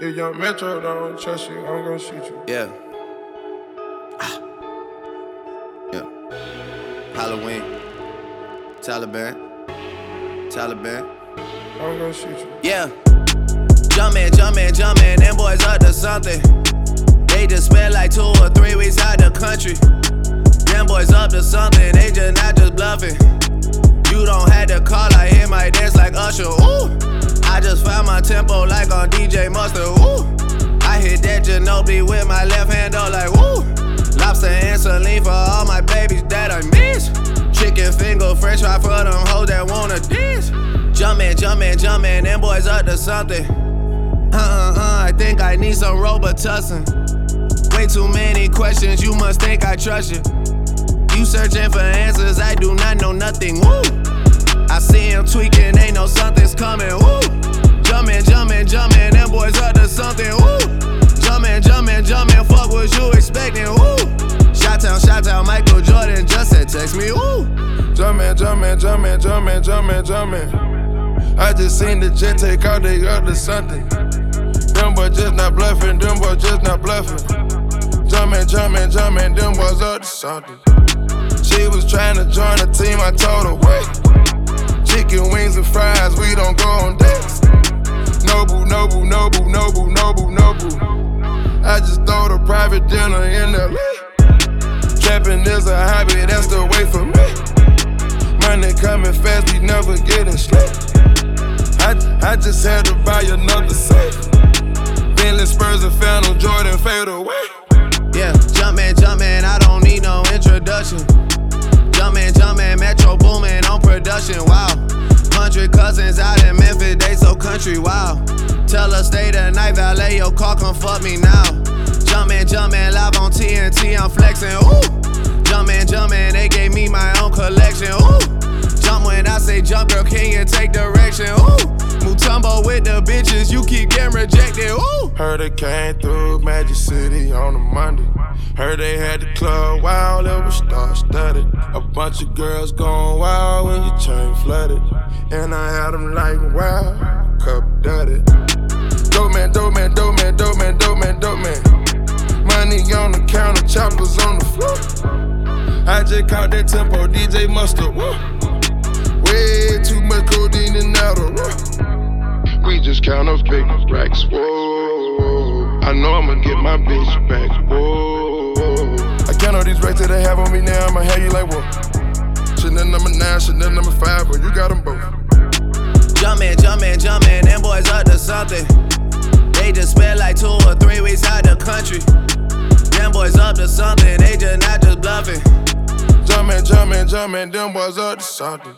If young Metro don't trust you, I'm gonna shoot you. Yeah. Ah. Yeah. Halloween. Taliban. Taliban. I'm gonna shoot you. Yeah. Jumpman, jumpman, jumpman, them boys up to something. They just spent like two or three weeks out the country. Them boys up to something, they just not just bluffing. You don't have to call, I on DJ Mustard. Ooh. I hit that Ginobili with my left hand, though, like woo. Lobster and saline for all my babies that I miss. Chicken finger, fresh fry for them hoes that wanna diss. Jumpman, jumpman, jumpman, them boys up to something. Uh uh uh, I think I need some Robitussin. Way too many questions, you must think I trust you. You searching for answers, I do not know nothing. Woo! I see him tweaking, they know something's coming. Woo! Jumpman, jumpman, jumpman, jumpman, jumpman. I just seen the jet take out, they to something. Them boys just not bluffing, them boys just not bluffing. Jumpman, jumpman, jumpman, them boys up to something. She was trying to join the team, I told her to buy another safe. Bentley Spurs and Phantom Jordan fade away. Yeah, jumpman, jumpman, I don't need no introduction. Jumpman, jumpman, Metro Boomin on production, wow. Hundred cousins out in Memphis, they so country, wow. Tell her stay the night, valet your car, come fuck me now. Jumpman, jumpman, live on TNT, I'm flexin', ooh. Jumpman, jumpman, they gave me my own collection, ooh. Jump girl, can you take direction, ooh. Mutombo with the bitches, you keep getting rejected, ooh. Heard they came through Magic City on a Monday. Heard they had the club wild, it was star studded. A bunch of girls going wild when your chain flooded. And I had them like wow, cup dirty. Dope man, dope man, dope man, dope man, dope man, dope man. Money on the counter, choppers on the floor. I just caught that tempo, DJ Mustard. Woo. Way too much codeine and Adderall. We just count up big racks. Whoa, I know I'ma get my bitch back. Whoa, I count all these racks that they have on me now. I'ma have you like whoa. Chanel number nine, Chanel number five, but you got them both. Jumpman, jumpman, jumpman, them boys up to something. They just spent like two or three weeks out the country. Them boys up to something, they just not just bluffing. Jumpman, jumpman, jumpman, them boys up to something.